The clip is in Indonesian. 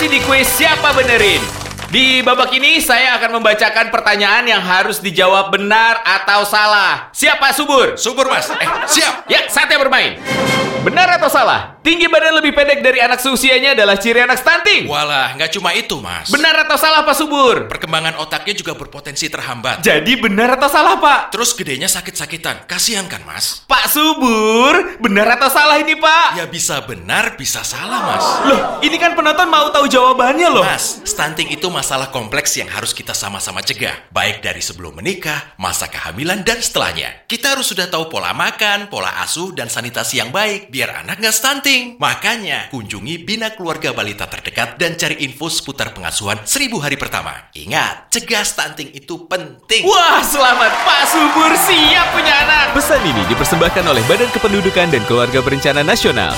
Masih di kuis siapa benerin? Di babak ini saya akan membacakan pertanyaan yang harus dijawab benar atau salah. Siapa subur? Subur mas. Eh, siap. Ya, saatnya bermain. Benar atau salah? Tinggi badan lebih pendek dari anak seusianya adalah ciri anak stunting. Walah, nggak cuma itu mas. Benar atau salah Pak Subur? Perkembangan otaknya juga berpotensi terhambat. Jadi benar atau salah Pak? Terus gedenya sakit-sakitan. Kasihan kan mas? Pak Subur, benar atau salah ini Pak? Ya bisa benar, bisa salah mas. Loh, ini kan penonton mau tahu jawabannya loh. Mas, stunting itu masalah kompleks yang harus kita sama-sama cegah. Baik dari sebelum menikah, masa kehamilan, dan setelahnya. Kita harus sudah tahu pola makan, pola asuh, dan sanitasi yang baik. Biar anak nggak stunting. Makanya, kunjungi Bina Keluarga Balita terdekat dan cari info seputar pengasuhan seribu hari pertama. Ingat, cegah stunting itu penting. Wah, selamat Pak Subur siap punya anak. Pesan ini dipersembahkan oleh Badan Kependudukan dan Keluarga Berencana Nasional.